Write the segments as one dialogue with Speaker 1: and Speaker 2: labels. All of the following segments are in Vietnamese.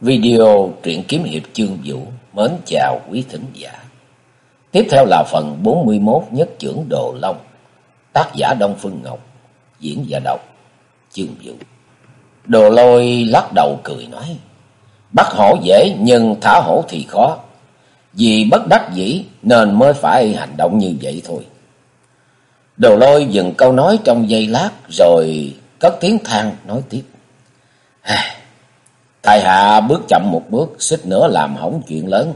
Speaker 1: Video truyện kiếm hiệp chương vũ mến chào quý thính giả. Tiếp theo là phần 41 nhất trưởng Đồ Long, tác giả Đông Phương Ngọc, diễn giả đọc chương vũ. Đồ Lôi lắc đầu cười nói: "Bắt hổ dễ nhưng thả hổ thì khó, vì bất đắc dĩ nên mới phải hành động như vậy thôi." Đồ Lôi dừng câu nói trong giây lát rồi cất tiếng than nói tiếp: Tài hạ bước chậm một bước, xích nữa làm hỏng chuyện lớn.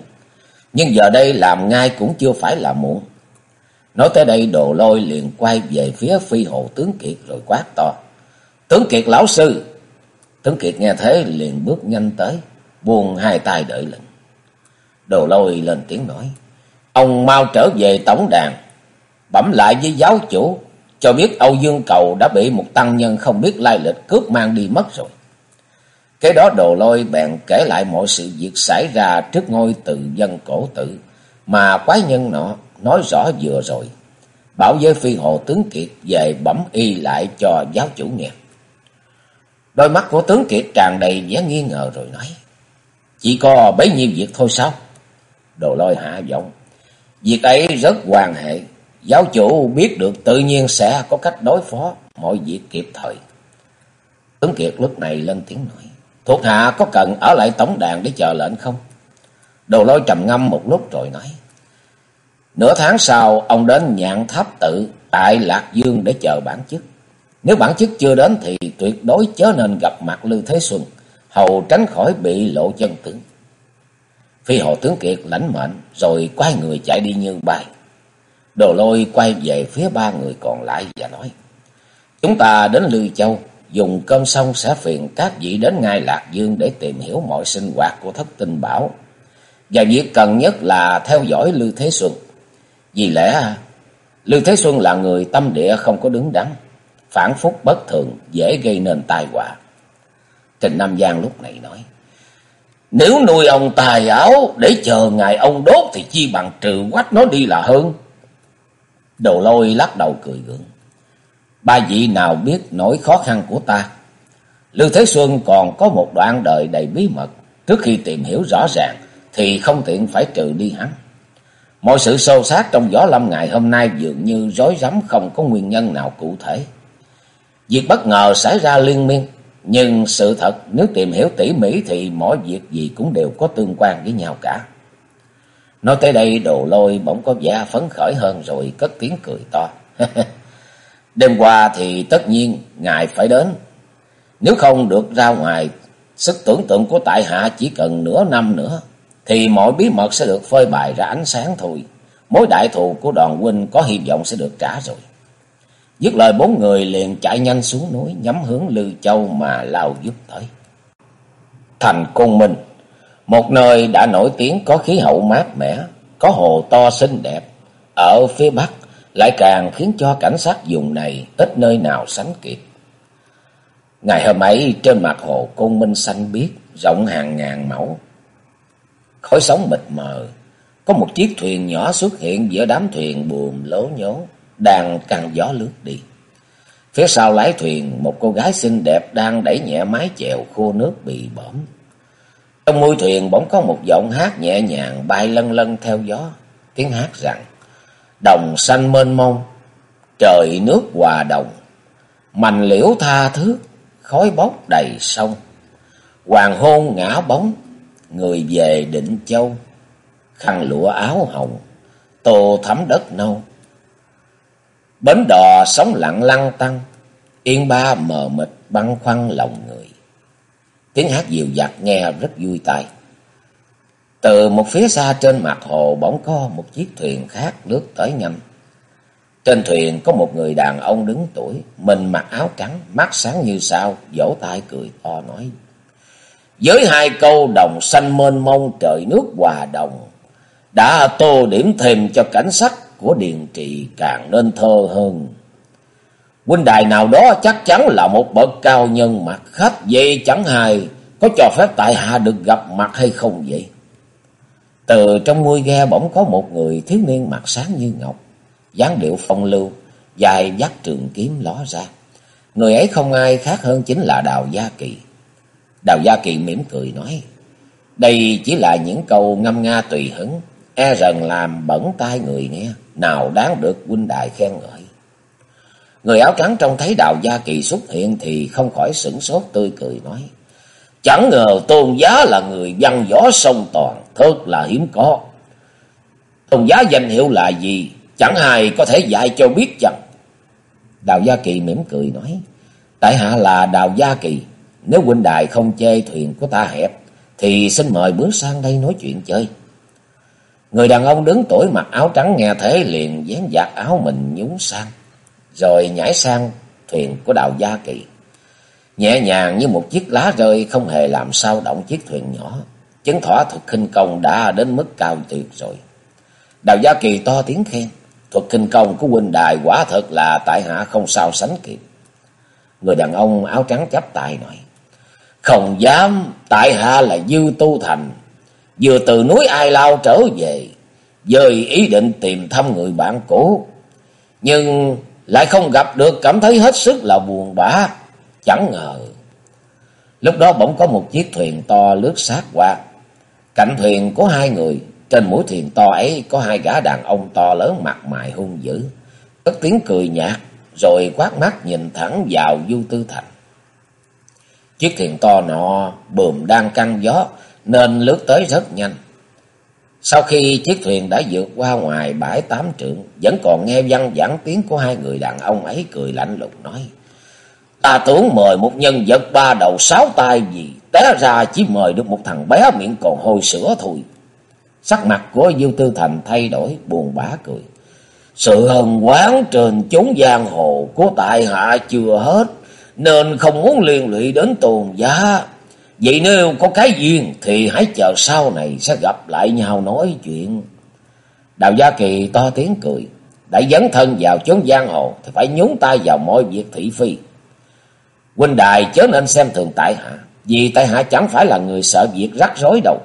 Speaker 1: Nhưng giờ đây làm ngay cũng chưa phải là muộn. Nói tới đây đồ lôi liền quay về phía phi hộ tướng Kiệt rồi quát to. Tướng Kiệt lão sư! Tướng Kiệt nghe thế liền bước nhanh tới, buông hai tay đợi lệnh. Đồ lôi lên tiếng nói. Ông mau trở về tổng đàn, bẩm lại với giáo chủ, cho biết Âu Dương Cầu đã bị một tăng nhân không biết lai lịch cướp mang đi mất rồi. Cái đó đồ lôi bèn kể lại mọi sự việc xảy ra trước ngôi từ dân cổ tử, mà quái nhân nọ nói rõ vừa rồi. Bảo với phi hồ tướng Kiệt về bẩm y lại cho giáo chủ nghe. Đôi mắt của tướng Kiệt tràn đầy vẻ nghi ngờ rồi nói. Chỉ có bấy nhiêu việc thôi sao? Đồ lôi hạ giọng. Việc ấy rất hoàn hệ. Giáo chủ biết được tự nhiên sẽ có cách đối phó mọi việc kịp thời. Tướng Kiệt lúc này lên tiếng nói. Thuộc hạ có cần ở lại tổng đàn để chờ lệnh không? Đồ lôi trầm ngâm một lúc rồi nói. Nửa tháng sau, ông đến nhạn tháp tự tại Lạc Dương để chờ bản chức. Nếu bản chức chưa đến thì tuyệt đối chớ nên gặp mặt Lưu Thế Xuân, hầu tránh khỏi bị lộ chân tướng. Phi hồ tướng Kiệt lãnh mệnh, rồi quay người chạy đi như bay. Đồ lôi quay về phía ba người còn lại và nói. Chúng ta đến Lưu Châu, dùng cơm xong sẽ phiền các vị đến ngay Lạc Dương để tìm hiểu mọi sinh hoạt của thất tinh bảo. Và việc cần nhất là theo dõi Lưu Thế Xuân. Vì lẽ Lưu Thế Xuân là người tâm địa không có đứng đắn, phản phúc bất thường, dễ gây nên tai họa. Trình Nam Giang lúc này nói, Nếu nuôi ông tài áo để chờ ngày ông đốt thì chi bằng trừ quách nó đi là hơn. Đồ lôi lắc đầu cười gượng. Ba vị nào biết nỗi khó khăn của ta. Lưu Thế Xuân còn có một đoạn đời đầy bí mật. Trước khi tìm hiểu rõ ràng, thì không tiện phải trừ đi hắn. Mọi sự sâu sát trong gió lâm ngày hôm nay dường như rối rắm không có nguyên nhân nào cụ thể. Việc bất ngờ xảy ra liên miên. Nhưng sự thật nếu tìm hiểu tỉ mỉ thì mọi việc gì cũng đều có tương quan với nhau cả. Nói tới đây, đồ lôi bỗng có vẻ phấn khởi hơn rồi cất tiếng cười to. Đêm qua thì tất nhiên ngài phải đến. Nếu không được ra ngoài, sức tưởng tượng của tại hạ chỉ cần nửa năm nữa, thì mọi bí mật sẽ được phơi bày ra ánh sáng thôi. Mối đại thù của đoàn huynh có hy vọng sẽ được trả rồi. Dứt lời bốn người liền chạy nhanh xuống núi nhắm hướng Lư Châu mà lao giúp tới. Thành Côn Minh, một nơi đã nổi tiếng có khí hậu mát mẻ, có hồ to xinh đẹp. Ở phía bắc lại càng khiến cho cảnh sát vùng này ít nơi nào sánh kịp. Ngày hôm ấy trên mặt hồ Côn Minh xanh biếc, rộng hàng ngàn mẫu. Khói sóng mịt mờ, có một chiếc thuyền nhỏ xuất hiện giữa đám thuyền buồm lố nhố, đang căng gió lướt đi. Phía sau lái thuyền, một cô gái xinh đẹp đang đẩy nhẹ mái chèo khô nước bị bõm. Trong môi thuyền bỗng có một giọng hát nhẹ nhàng bay lân lân theo gió, tiếng hát rằng đồng xanh mênh mông, trời nước hòa đồng, mành liễu tha thước, khói bốc đầy sông. Hoàng hôn ngã bóng, người về định châu, khăn lụa áo hồng, tô thắm đất nâu. Bến đò sóng lặng lăng tăng, yên ba mờ mịt băng khoăn lòng người. Tiếng hát dịu dặt nghe rất vui tai. Từ một phía xa trên mặt hồ bỗng có một chiếc thuyền khác lướt tới nhanh. Trên thuyền có một người đàn ông đứng tuổi, mình mặc áo trắng, mắt sáng như sao, vỗ tay cười to nói. Với hai câu đồng xanh mênh mông trời nước hòa đồng, đã tô điểm thêm cho cảnh sắc của Điền Trị càng nên thơ hơn. Huynh đài nào đó chắc chắn là một bậc cao nhân mặt khách, vậy chẳng hài có cho phép tại hạ được gặp mặt hay không vậy? Từ trong ngôi ghe bỗng có một người thiếu niên mặt sáng như ngọc, dáng điệu phong lưu, dài dắt trường kiếm ló ra. Người ấy không ai khác hơn chính là Đào Gia Kỳ. Đào Gia Kỳ mỉm cười nói, Đây chỉ là những câu ngâm nga tùy hứng, e rằng làm bẩn tai người nghe, nào đáng được huynh đại khen ngợi. Người áo trắng trông thấy Đào Gia Kỳ xuất hiện thì không khỏi sửng sốt tươi cười nói. Chẳng ngờ tôn giá là người văn võ sông toàn, thật là hiếm có. Tôn giá danh hiệu là gì? Chẳng ai có thể dạy cho biết chẳng. Đào Gia Kỳ mỉm cười nói. Tại hạ là Đào Gia Kỳ. Nếu huynh đài không chê thuyền của ta hẹp, thì xin mời bước sang đây nói chuyện chơi. Người đàn ông đứng tuổi mặc áo trắng nghe thế liền dán giặt áo mình nhúng sang, rồi nhảy sang thuyền của Đào Gia Kỳ. Nhẹ nhàng như một chiếc lá rơi không hề làm sao động chiếc thuyền nhỏ. Chứng thỏa thuật khinh công đã đến mức cao tuyệt rồi. Đào Gia Kỳ to tiếng khen. Thuật kinh công của huynh đài quả thật là tại hạ không sao sánh kịp. Người đàn ông áo trắng chắp tay nói. Không dám, tại hạ là Dư Tu Thành. Vừa từ núi Ai Lao trở về, dời ý định tìm thăm người bạn cũ. Nhưng lại không gặp được cảm thấy hết sức là buồn bã. Chẳng ngờ. Lúc đó bỗng có một chiếc thuyền to lướt sát qua. Cạnh thuyền có hai người. Trên mũi thuyền to ấy có hai gã đàn ông to lớn mặt mày hung dữ. Cất tiếng cười nhạt. Rồi quát mắt nhìn thẳng vào Du Tư Thành. Chiếc thuyền to nọ bùm đang căng gió nên lướt tới rất nhanh. Sau khi chiếc thuyền đã vượt qua ngoài bãi tám trượng, vẫn còn nghe văng vẳng tiếng của hai người đàn ông ấy cười lạnh lùng nói. Ta tưởng mời một nhân vật ba đầu sáu tay gì, té ra chỉ mời được một thằng bé miệng còn hôi sữa thôi. Sắc mặt của Dương Tư Thành thay đổi, buồn bã cười. Sự hân quán trên chốn giang hồ của tại hạ chưa hết, nên không muốn liên lụy đến tôn giá. Vậy nếu có cái duyên thì hãy chờ sau này sẽ gặp lại nhau nói chuyện. Đào Gia Kỳ to tiếng cười, đã dấn thân vào chốn giang hồ thì phải nhúng tay vào mọi việc thị phi. Huynh đài chớ nên xem thường tại hạ, vì tại hạ chẳng phải là người sợ việc rắc rối đâu.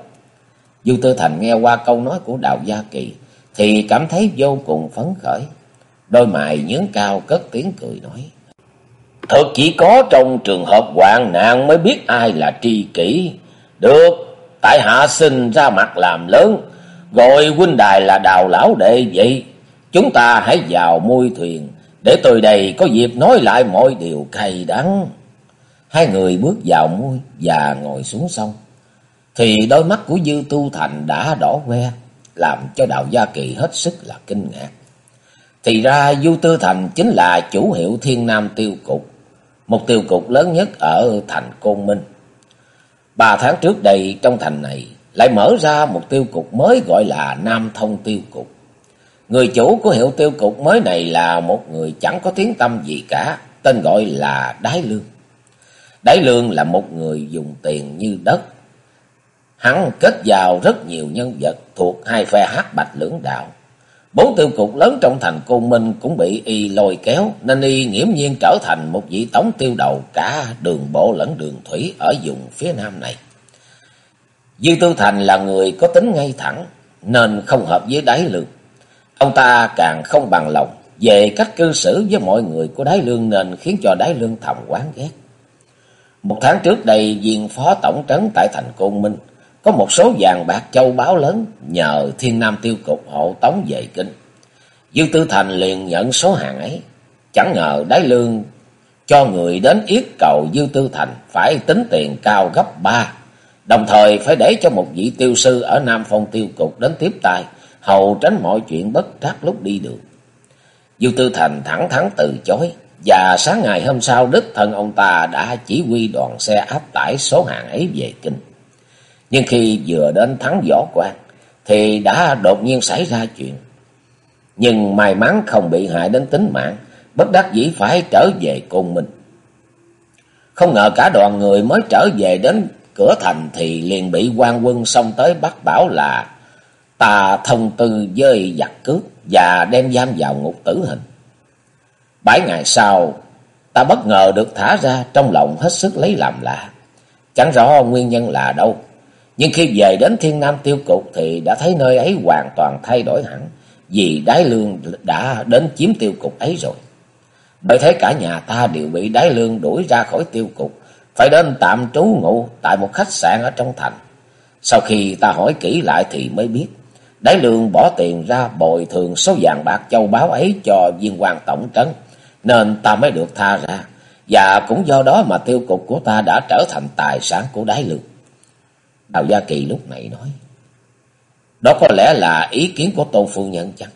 Speaker 1: Du Tư Thành nghe qua câu nói của Đào Gia Kỳ thì cảm thấy vô cùng phấn khởi. Đôi mày nhướng cao cất tiếng cười nói. Thật chỉ có trong trường hợp hoạn nạn mới biết ai là tri kỷ. Được, tại hạ xin ra mặt làm lớn, gọi huynh đài là đào lão đệ vậy. Chúng ta hãy vào môi thuyền, để tôi đây có dịp nói lại mọi điều cay đắng. Hai người bước vào môi và ngồi xuống sông. Thì đôi mắt của Dư Tu Thành đã đỏ que, làm cho đạo Gia Kỳ hết sức là kinh ngạc. Thì ra Du Tư Thành chính là chủ hiệu Thiên Nam Tiêu Cục, một tiêu cục lớn nhất ở thành Côn Minh. Ba tháng trước đây trong thành này lại mở ra một tiêu cục mới gọi là Nam Thông Tiêu Cục. Người chủ của hiệu tiêu cục mới này là một người chẳng có tiếng tâm gì cả, tên gọi là Đái Lương. Đái Lương là một người dùng tiền như đất. Hắn kết giao rất nhiều nhân vật thuộc hai phe hát bạch lưỡng đạo. Bốn tiêu cục lớn trong thành Côn Minh cũng bị y lôi kéo, nên y nghiễm nhiên trở thành một vị tổng tiêu đầu cả đường bộ lẫn đường thủy ở vùng phía nam này. Dư Tư Thành là người có tính ngay thẳng, nên không hợp với đáy lương. Ông ta càng không bằng lòng về cách cư xử với mọi người của Đái lương nên khiến cho Đái lương thầm quán ghét. Một tháng trước đây, viên phó tổng trấn tại thành Côn Minh có một số vàng bạc châu báu lớn nhờ thiên nam tiêu cục hộ tống về kinh. Dư Tư Thành liền nhận số hàng ấy. Chẳng ngờ Đái lương cho người đến yết cầu Dư Tư Thành phải tính tiền cao gấp ba. Đồng thời phải để cho một vị tiêu sư ở Nam Phong tiêu cục đến tiếp tay, hầu tránh mọi chuyện bất trắc lúc đi đường. Dư Tư Thành thẳng thắn từ chối. Và sáng ngày hôm sau đích thân ông ta đã chỉ huy đoàn xe áp tải số hàng ấy về kinh. Nhưng khi vừa đến thắng võ quan thì đã đột nhiên xảy ra chuyện. Nhưng may mắn không bị hại đến tính mạng, bất đắc dĩ phải trở về cùng mình. Không ngờ cả đoàn người mới trở về đến cửa thành thì liền bị quan quân xông tới bắt bảo là ta thông tư dơi giặc cướp và đem giam vào ngục tử hình. Bảy ngày sau, ta bất ngờ được thả ra trong lòng hết sức lấy làm lạ. Chẳng rõ nguyên nhân là đâu, nhưng khi về đến Thiên Nam Tiêu Cục thì đã thấy nơi ấy hoàn toàn thay đổi hẳn. Vì Đái Lương đã đến chiếm tiêu cục ấy rồi. Bởi thế cả nhà ta đều bị Đái Lương đuổi ra khỏi tiêu cục. Phải đến tạm trú ngụ tại một khách sạn ở trong thành. Sau khi ta hỏi kỹ lại thì mới biết, Đái Lương bỏ tiền ra bồi thường số vàng bạc châu báu ấy cho viên quan tổng trấn, nên ta mới được tha ra. Và cũng do đó mà tiêu cục của ta đã trở thành tài sản của Đái Lương. Đào Gia Kỳ lúc này nói, đó có lẽ là ý kiến của tôn Phu Nhân chăng?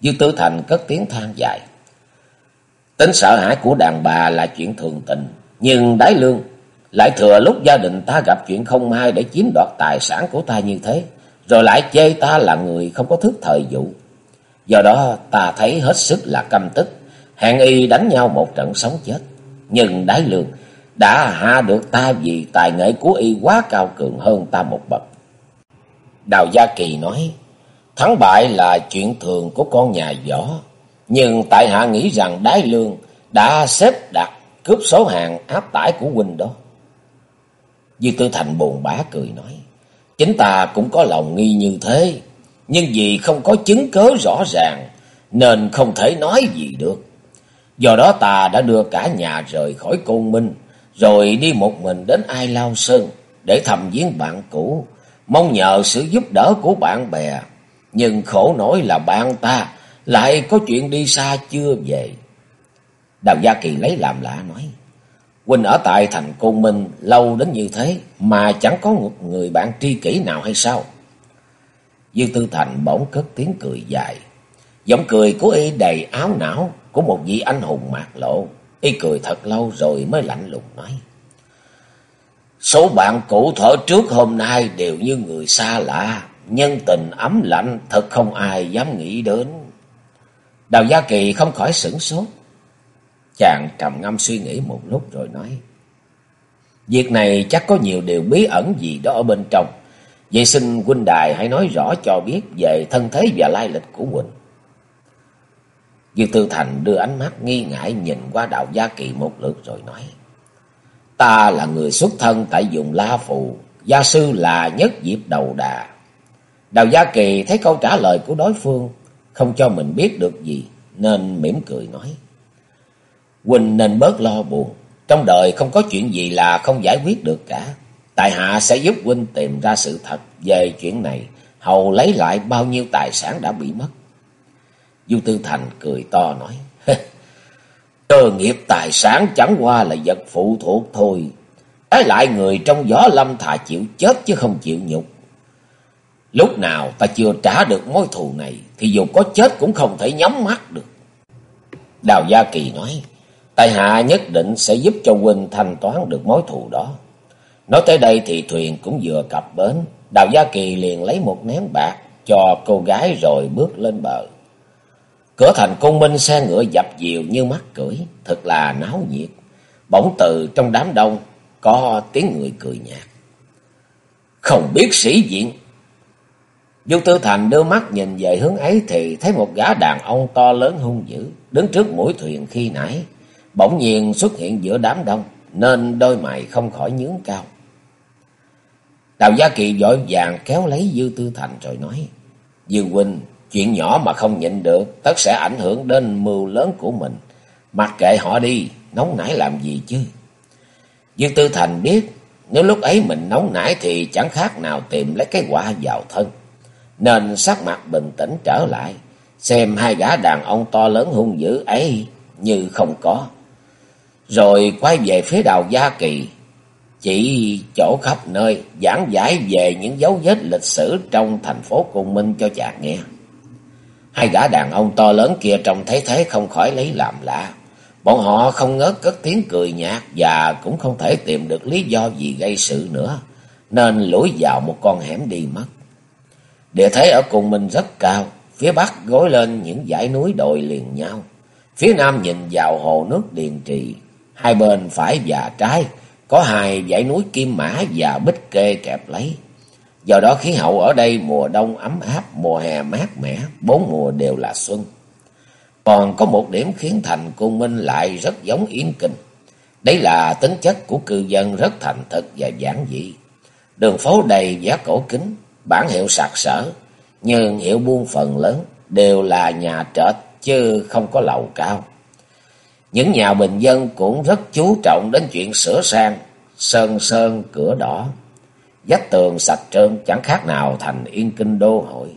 Speaker 1: Dư Tư Thành cất tiếng than dài. Tính sợ hãi của đàn bà là chuyện thường tình, nhưng Đái Lương lại thừa lúc gia đình ta gặp chuyện không may để chiếm đoạt tài sản của ta như thế, rồi lại chê ta là người không có thức thời vụ. Do đó ta thấy hết sức là căm tức, hẹn y đánh nhau một trận sống chết. Nhưng Đái Lương đã hạ được ta vì tài nghệ của y quá cao cường hơn ta một bậc. Đào Gia Kỳ nói, thắng bại là chuyện thường của con nhà võ, nhưng tại hạ nghĩ rằng Đái Lương đã xếp đặt cướp số hàng áp tải của huynh đó. Dư Tư Thành buồn bã cười nói. Chính ta cũng có lòng nghi như thế. Nhưng vì không có chứng cớ rõ ràng. Nên không thể nói gì được. Do đó ta đã đưa cả nhà rời khỏi côn minh. Rồi đi một mình đến Ai Lao Sơn. Để thăm viếng bạn cũ. Mong nhờ sự giúp đỡ của bạn bè. Nhưng khổ nỗi là bạn ta lại có chuyện đi xa chưa về. Đào Gia Kỳ lấy làm lạ nói. Huynh ở tại thành Côn Minh lâu đến như thế mà chẳng có một người bạn tri kỷ nào hay sao? Dư Tư Thành bỗng cất tiếng cười dài. Giọng cười của y đầy áo não của một vị anh hùng mạc lộ. Y cười thật lâu rồi mới lạnh lùng nói. Số bạn cũ thở trước hôm nay đều như người xa lạ. Nhân tình ấm lạnh thật không ai dám nghĩ đến. Đào Gia Kỳ không khỏi sửng sốt. Chàng trầm ngâm suy nghĩ một lúc rồi nói. Việc này chắc có nhiều điều bí ẩn gì đó ở bên trong. Vậy xin huynh đài hãy nói rõ cho biết về thân thế và lai lịch của huynh. Dư Tư Thành đưa ánh mắt nghi ngại nhìn qua đạo gia kỳ một lượt rồi nói. Ta là người xuất thân tại vùng La Phù, gia sư là nhất diệp đầu đà. Đào Gia Kỳ thấy câu trả lời của đối phương không cho mình biết được gì nên mỉm cười nói. Huynh nên bớt lo buồn. Trong đời không có chuyện gì là không giải quyết được cả. Tài hạ sẽ giúp huynh tìm ra sự thật về chuyện này. Hầu lấy lại bao nhiêu tài sản đã bị mất. Du Tư Thành cười to nói. Cơ nghiệp tài sản chẳng qua là vật phụ thuộc thôi. Trái lại người trong gió lâm thà chịu chết chứ không chịu nhục. Lúc nào ta chưa trả được mối thù này, thì dù có chết cũng không thể nhắm mắt được. Đào Gia Kỳ nói. Tại hạ nhất định sẽ giúp cho huynh thanh toán được mối thù đó. Nói tới đây thì thuyền cũng vừa cập bến. Đào Gia Kỳ liền lấy một nén bạc cho cô gái rồi bước lên bờ. Cửa thành cung minh xe ngựa dập dìu như mắt cưỡi, thật là náo nhiệt. Bỗng từ trong đám đông có tiếng người cười nhạt. Không biết sĩ diện. Du Tư Thành đưa mắt nhìn về hướng ấy thì thấy một gã đàn ông to lớn hung dữ, đứng trước mũi thuyền khi nãy bỗng nhiên xuất hiện giữa đám đông, nên đôi mày không khỏi nhướng cao. Đào Gia Kỳ vội vàng kéo lấy Dư Tư Thành rồi nói, Dương Huynh, chuyện nhỏ mà không nhịn được, tất sẽ ảnh hưởng đến mưu lớn của mình. Mặc kệ họ đi, nóng nảy làm gì chứ? Dư Tư Thành biết, nếu lúc ấy mình nóng nảy thì chẳng khác nào tìm lấy cái quả vào thân. Nên sắc mặt bình tĩnh trở lại, xem hai gã đàn ông to lớn hung dữ ấy như không có rồi quay về phía đào Gia Kỳ, chỉ chỗ khắp nơi giảng giải về những dấu vết lịch sử trong thành phố Cung Minh cho chàng nghe. Hai gã đàn ông to lớn kia trông thấy thế không khỏi lấy làm lạ. Bọn họ không ngớt cất tiếng cười nhạt và cũng không thể tìm được lý do gì gây sự nữa, nên lủi vào một con hẻm đi mất. Địa thế ở Cung Minh rất cao, phía bắc gối lên những dãy núi đồi liền nhau. Phía nam nhìn vào hồ nước Điền Trì, Hai bên phải và trái có hai dãy núi Kim Mã và Bích Kê kẹp lấy. Do đó khí hậu ở đây mùa đông ấm áp, mùa hè mát mẻ, bốn mùa đều là xuân. Còn có một điểm khiến thành Côn Minh lại rất giống Yên Kinh. Đấy là tính chất của cư dân rất thành thực và giản dị. Đường phố đầy giá cổ kính, bản hiệu sạc sở, nhưng hiệu buôn phần lớn đều là nhà trệt chứ không có lầu cao. Những nhà bình dân cũng rất chú trọng đến chuyện sửa sang, sơn sơn cửa đỏ. dách tường sạch trơn chẳng khác nào thành yên kinh đô hội.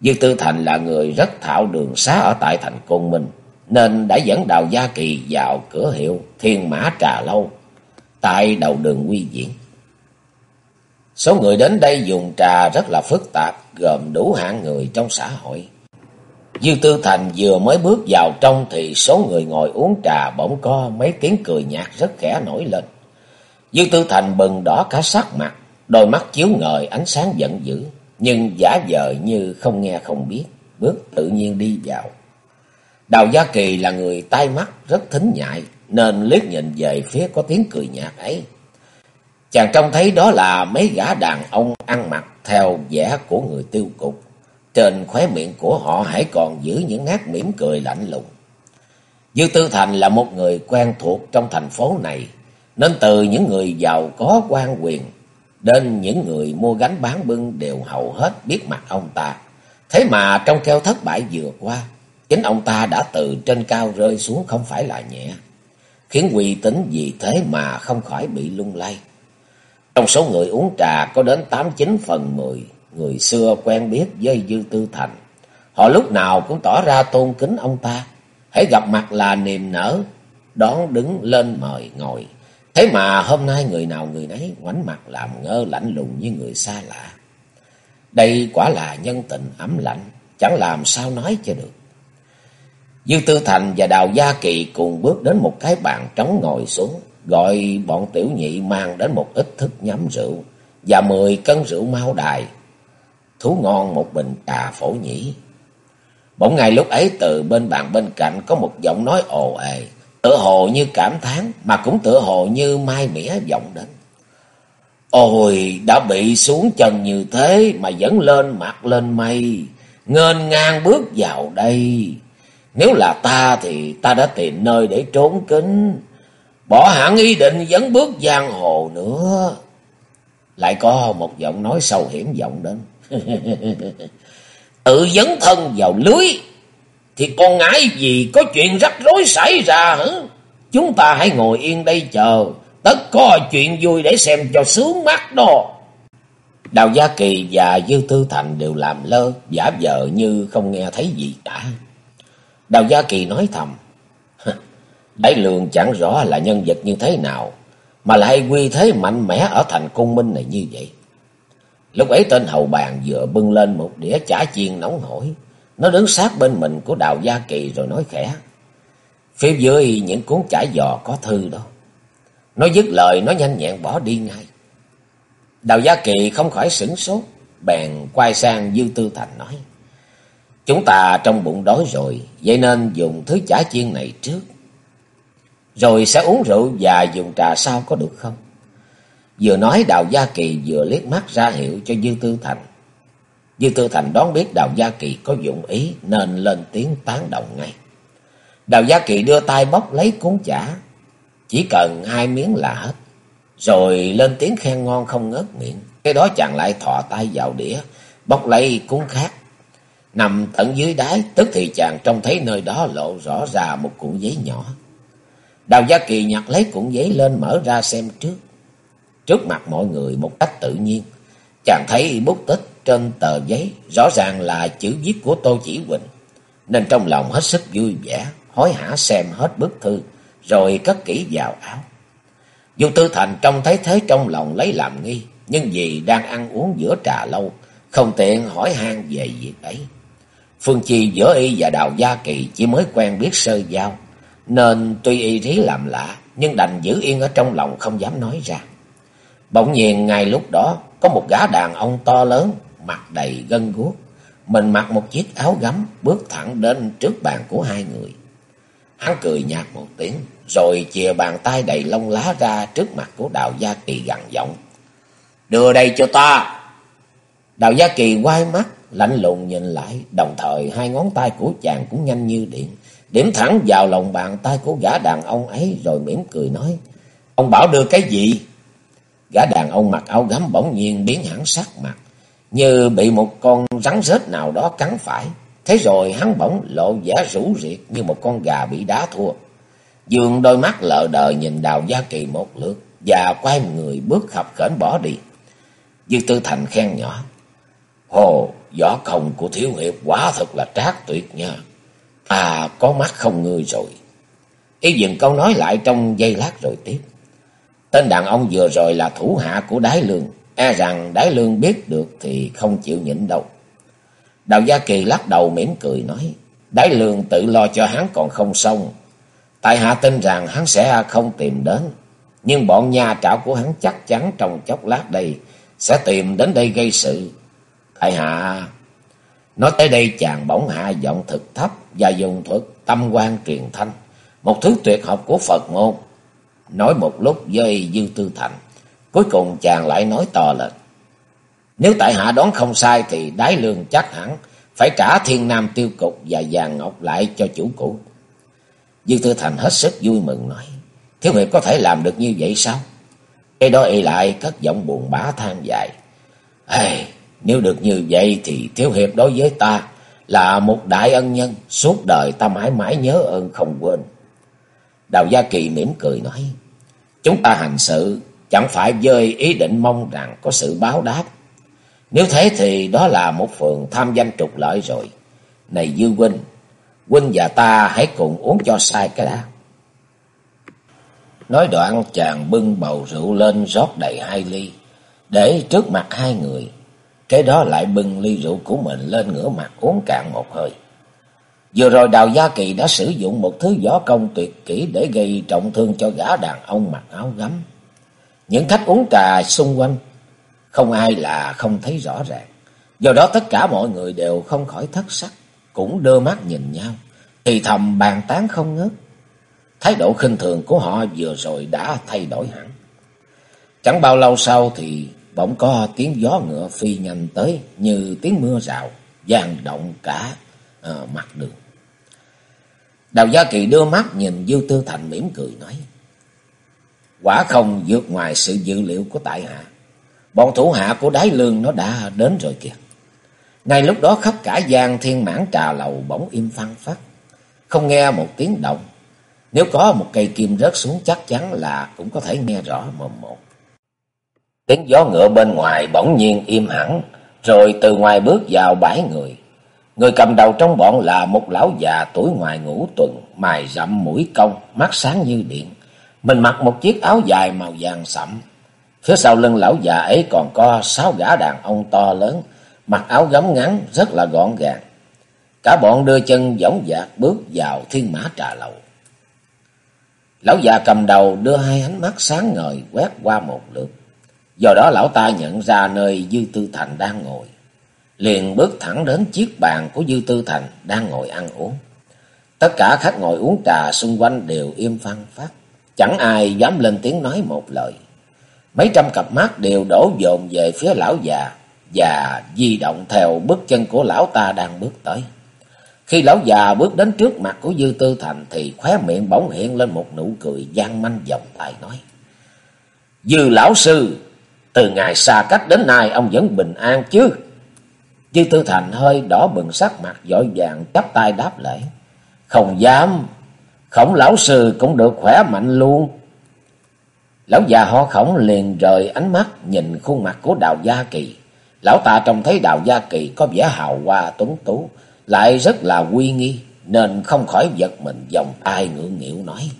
Speaker 1: Dư Tư Thành là người rất thạo đường xá ở tại thành Côn Minh, nên đã dẫn Đào Gia Kỳ vào cửa hiệu Thiên Mã Trà Lâu, tại đầu đường Quy Diễn. Số người đến đây dùng trà rất là phức tạp, gồm đủ hạng người trong xã hội. Dư Tư Thành vừa mới bước vào trong thì số người ngồi uống trà bỗng có mấy tiếng cười nhạt rất khẽ nổi lên. Dư Tư Thành bừng đỏ cả sắc mặt, đôi mắt chiếu ngời ánh sáng giận dữ, nhưng giả vờ như không nghe không biết, bước tự nhiên đi vào. Đào Gia Kỳ là người tai mắt rất thính nhạy, nên liếc nhìn về phía có tiếng cười nhạt ấy. Chàng trông thấy đó là mấy gã đàn ông ăn mặc theo vẻ của người tiêu cục. Trên khóe miệng của họ hãy còn giữ những nét mỉm cười lạnh lùng. Dư Tư Thành là một người quen thuộc trong thành phố này, nên từ những người giàu có quan quyền đến những người mua gánh bán bưng đều hầu hết biết mặt ông ta. Thế mà trong keo thất bại vừa qua, chính ông ta đã từ trên cao rơi xuống không phải là nhẹ, khiến uy tín vì thế mà không khỏi bị lung lay. Trong số người uống trà có đến tám chín phần mười người xưa quen biết với Dư Tư Thành. Họ lúc nào cũng tỏ ra tôn kính ông ta, hãy gặp mặt là niềm nở, đón đứng lên mời ngồi. Thế mà hôm nay người nào người nấy ngoảnh mặt làm ngơ lạnh lùng như người xa lạ. Đây quả là nhân tình ấm lạnh, chẳng làm sao nói cho được. Dư Tư Thành và Đào Gia Kỳ cùng bước đến một cái bàn trống ngồi xuống, gọi bọn tiểu nhị mang đến một ít thức nhắm rượu và mười cân rượu mao đài. Thú ngon một bình trà phổ nhĩ. Bỗng ngày lúc ấy từ bên bàn bên cạnh có một giọng nói ồ ề, tựa hồ như cảm thán mà cũng tựa hồ như mai mỉa vọng đến. Ôi, đã bị xuống chân như thế mà vẫn lên mặt lên mây, ngên ngang bước vào đây. Nếu là ta thì ta đã tìm nơi để trốn kính, bỏ hẳn ý định vẫn bước giang hồ nữa. Lại có một giọng nói sâu hiểm vọng đến. Tự dấn thân vào lưới thì còn ngại gì có chuyện rắc rối xảy ra hả? Chúng ta hãy ngồi yên đây chờ, tất có chuyện vui để xem cho sướng mắt đó. Đào Gia Kỳ và Dư Tư Thành đều làm lơ, giả vờ như không nghe thấy gì cả. Đào Gia Kỳ nói thầm, Đại lường chẳng rõ là nhân vật như thế nào, mà lại quy thế mạnh mẽ ở thành cung minh này như vậy. Lúc ấy tên hầu bàn vừa bưng lên một đĩa chả chiên nóng hổi, nó đứng sát bên mình của Đào Gia Kỳ rồi nói khẽ. Phía dưới những cuốn chả giò có thư đó. Nó dứt lời nó nhanh nhẹn bỏ đi ngay. Đào Gia Kỳ không khỏi sửng sốt, bèn quay sang Dư Tư Thành nói. Chúng ta trong bụng đói rồi, vậy nên dùng thứ chả chiên này trước. Rồi sẽ uống rượu và dùng trà sau có được không? Vừa nói Đào Gia Kỳ vừa liếc mắt ra hiệu cho Dư Tư Thành. Dư Tư Thành đoán biết Đào Gia Kỳ có dụng ý nên lên tiếng tán đồng ngay. Đào Gia Kỳ đưa tay bóc lấy cuốn chả, chỉ cần hai miếng là hết. Rồi lên tiếng khen ngon không ngớt miệng. Cái đó chàng lại thọ tay vào đĩa, bóc lấy cuốn khác. Nằm tận dưới đáy, tức thì chàng trông thấy nơi đó lộ rõ ra một cuộn giấy nhỏ. Đào Gia Kỳ nhặt lấy cuộn giấy lên mở ra xem trước. Trước mặt mọi người một cách tự nhiên, chàng thấy bút tích trên tờ giấy rõ ràng là chữ viết của Tô Chỉ Huỳnh, nên trong lòng hết sức vui vẻ, hối hả xem hết bức thư, rồi cất kỹ vào áo. Dù Tư Thành trông thấy thế trong lòng lấy làm nghi, nhưng vì đang ăn uống giữa trà lâu, không tiện hỏi han về việc ấy. Phương Chi giữa y và Đào Gia Kỳ chỉ mới quen biết sơ giao, nên tuy y trí làm lạ, nhưng đành giữ yên ở trong lòng không dám nói ra. Bỗng nhiên ngay lúc đó, có một gã đàn ông to lớn, mặt đầy gân guốc, mình mặc một chiếc áo gấm, bước thẳng đến trước bàn của hai người. Hắn cười nhạt một tiếng, rồi chìa bàn tay đầy lông lá ra trước mặt của Đào Gia Kỳ gằn giọng. Đưa đây cho ta! Đào Gia Kỳ quay mắt, lạnh lùng nhìn lại, đồng thời hai ngón tay của chàng cũng nhanh như điện, điểm thẳng vào lòng bàn tay của gã đàn ông ấy rồi mỉm cười nói. Ông bảo đưa cái gì? Gã đàn ông mặc áo gấm bỗng nhiên biến hẳn sắc mặt, như bị một con rắn rết nào đó cắn phải. Thế rồi hắn bỗng lộ vẻ rủ riệt như một con gà bị đá thua. Dương đôi mắt lờ đờ nhìn Đào Gia Kỳ một lượt, và quay người bước khập khển bỏ đi. Dư Tư Thành khen nhỏ. Hồ, võ công của Thiếu Hiệp quá thật là trác tuyệt nha. À, có mắt không ngươi rồi. Y dừng câu nói lại trong giây lát rồi tiếp. Tên đàn ông vừa rồi là thủ hạ của Đái Lương. E rằng Đái Lương biết được thì không chịu nhịn đâu. Đào Gia Kỳ lắc đầu mỉm cười nói. Đái Lương tự lo cho hắn còn không xong. Tại hạ tin rằng hắn sẽ không tìm đến. Nhưng bọn nhà trảo của hắn chắc chắn trong chốc lát đây sẽ tìm đến đây gây sự. Tại hạ... Nói tới đây chàng bỗng hạ giọng thực thấp và dùng thuật tâm quan truyền thanh. Một thứ tuyệt học của Phật môn. Nói một lúc với Dư Tư Thành. Cuối cùng chàng lại nói to lên. Nếu tại hạ đoán không sai thì đái lương chắc hẳn phải trả thiên nam tiêu cục và vàng ngọc lại cho chủ cũ. Dư Tư Thành hết sức vui mừng nói. Thiếu hiệp có thể làm được như vậy sao? Cái đó y lại cất giọng buồn bã than dài. Ê, nếu được như vậy thì Thiếu hiệp đối với ta là một đại ân nhân. Suốt đời ta mãi mãi nhớ ơn không quên. Đào Gia Kỳ mỉm cười nói. Chúng ta hành sự chẳng phải với ý định mong rằng có sự báo đáp. Nếu thế thì đó là một phường tham danh trục lợi rồi. Này Dư Huynh, Huynh và ta hãy cùng uống cho sai cái đã. Nói đoạn chàng bưng bầu rượu lên rót đầy hai ly, để trước mặt hai người. Cái đó lại bưng ly rượu của mình lên ngửa mặt uống cạn một hơi. Vừa rồi Đào Gia Kỳ đã sử dụng một thứ võ công tuyệt kỹ để gây trọng thương cho gã đàn ông mặc áo gấm. Những khách uống trà xung quanh, không ai là không thấy rõ ràng. Do đó tất cả mọi người đều không khỏi thất sắc, cũng đưa mắt nhìn nhau, thì thầm bàn tán không ngớt. Thái độ khinh thường của họ vừa rồi đã thay đổi hẳn. Chẳng bao lâu sau thì bỗng có tiếng gió ngựa phi nhanh tới như tiếng mưa rào, vang động cả uh, mặt đường. Đào Gia Kỳ đưa mắt nhìn Dư Tư Thành mỉm cười nói. Quả không vượt ngoài sự dự liệu của tại hạ. Bọn thủ hạ của đái lương nó đã đến rồi kìa. Ngay lúc đó khắp cả gian thiên mãn trà lầu bỗng im phăng phát. Không nghe một tiếng động. Nếu có một cây kim rớt xuống chắc chắn là cũng có thể nghe rõ mồm một. Tiếng gió ngựa bên ngoài bỗng nhiên im hẳn. Rồi từ ngoài bước vào bãi người. Người cầm đầu trong bọn là một lão già tuổi ngoài ngũ tuần, mài rậm mũi cong, mắt sáng như điện. Mình mặc một chiếc áo dài màu vàng sẫm Phía sau lưng lão già ấy còn có sáu gã đàn ông to lớn, mặc áo gấm ngắn rất là gọn gàng. Cả bọn đưa chân dõng dạc bước vào thiên mã trà lầu. Lão già cầm đầu đưa hai ánh mắt sáng ngời quét qua một lượt. Do đó lão ta nhận ra nơi Dư Tư Thành đang ngồi liền bước thẳng đến chiếc bàn của Dư Tư Thành đang ngồi ăn uống. Tất cả khách ngồi uống trà xung quanh đều im phăng phát, chẳng ai dám lên tiếng nói một lời. Mấy trăm cặp mắt đều đổ dồn về phía lão già và di động theo bước chân của lão ta đang bước tới. Khi lão già bước đến trước mặt của Dư Tư Thành thì khóe miệng bỗng hiện lên một nụ cười gian manh vòng tay nói. Dư lão sư, từ ngày xa cách đến nay ông vẫn bình an chứ? Dư Tư Thành hơi đỏ bừng sắc mặt dội vàng chắp tay đáp lễ. Không dám, khổng lão sư cũng được khỏe mạnh luôn. Lão già ho khổng liền rời ánh mắt nhìn khuôn mặt của Đào Gia Kỳ. Lão ta trông thấy Đào Gia Kỳ có vẻ hào hoa tuấn tú, lại rất là uy nghi, nên không khỏi giật mình dòng ai ngượng nghịu nói.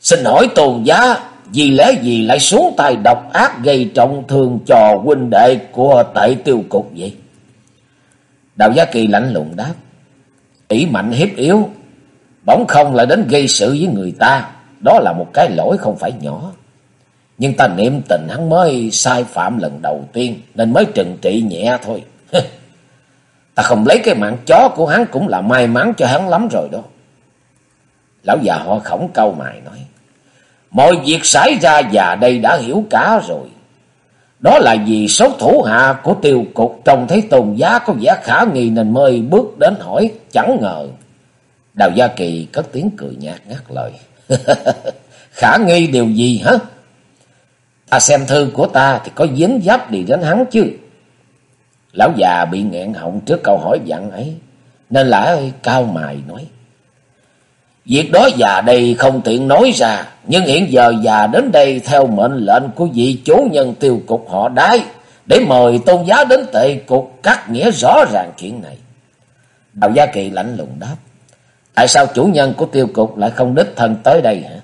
Speaker 1: Xin hỏi tôn giá, vì lẽ gì lại xuống tay độc ác gây trọng thương cho huynh đệ của tệ tiêu cục vậy? Đào Gia Kỳ lạnh lùng đáp. ỷ mạnh hiếp yếu. Bỗng không lại đến gây sự với người ta. Đó là một cái lỗi không phải nhỏ. Nhưng ta niệm tình hắn mới sai phạm lần đầu tiên. Nên mới trừng trị nhẹ thôi. ta không lấy cái mạng chó của hắn cũng là may mắn cho hắn lắm rồi đó. Lão già họ khổng câu mài nói. Mọi việc xảy ra già đây đã hiểu cả rồi. Đó là vì số thủ hạ của tiêu cục trông thấy tôn giá có vẻ khả nghi nên mới bước đến hỏi, chẳng ngờ. Đào Gia Kỳ cất tiếng cười nhạt ngắt lời. khả nghi điều gì hả? Ta xem thư của ta thì có dính giáp đi đến hắn chứ. Lão già bị nghẹn họng trước câu hỏi dặn ấy, nên là cao mài nói. Việc đó già đây không tiện nói ra, nhưng hiện giờ già đến đây theo mệnh lệnh của vị chủ nhân tiêu cục họ đái, để mời tôn giáo đến tệ cục cắt nghĩa rõ ràng chuyện này. Đào Gia Kỳ lạnh lùng đáp, tại sao chủ nhân của tiêu cục lại không đích thân tới đây hả?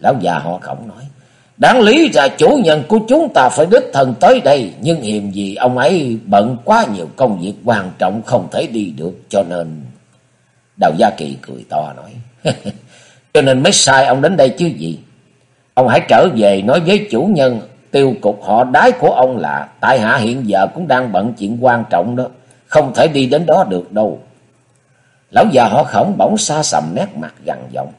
Speaker 1: Lão già họ khổng nói, đáng lý ra chủ nhân của chúng ta phải đích thân tới đây, nhưng hiềm gì ông ấy bận quá nhiều công việc quan trọng không thể đi được, cho nên... Đào Gia Kỳ cười to nói. Cho nên mới sai ông đến đây chứ gì. Ông hãy trở về nói với chủ nhân, tiêu cục họ đái của ông là tại hạ hiện giờ cũng đang bận chuyện quan trọng đó. Không thể đi đến đó được đâu. Lão già họ khổng bỗng xa sầm nét mặt gằn giọng.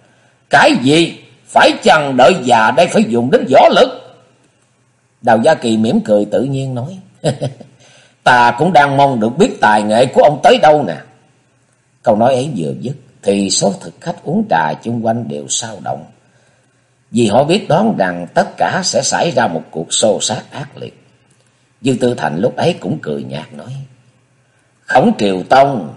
Speaker 1: Cái gì? Phải chăng đợi già đây phải dùng đến võ lực? Đào Gia Kỳ mỉm cười tự nhiên nói. Ta cũng đang mong được biết tài nghệ của ông tới đâu nè. Câu nói ấy vừa dứt thì số thực khách uống trà chung quanh đều sao động. Vì họ biết đoán rằng tất cả sẽ xảy ra một cuộc xô xát ác liệt. Dư Tư Thành lúc ấy cũng cười nhạt nói. Khổng Triều Tông,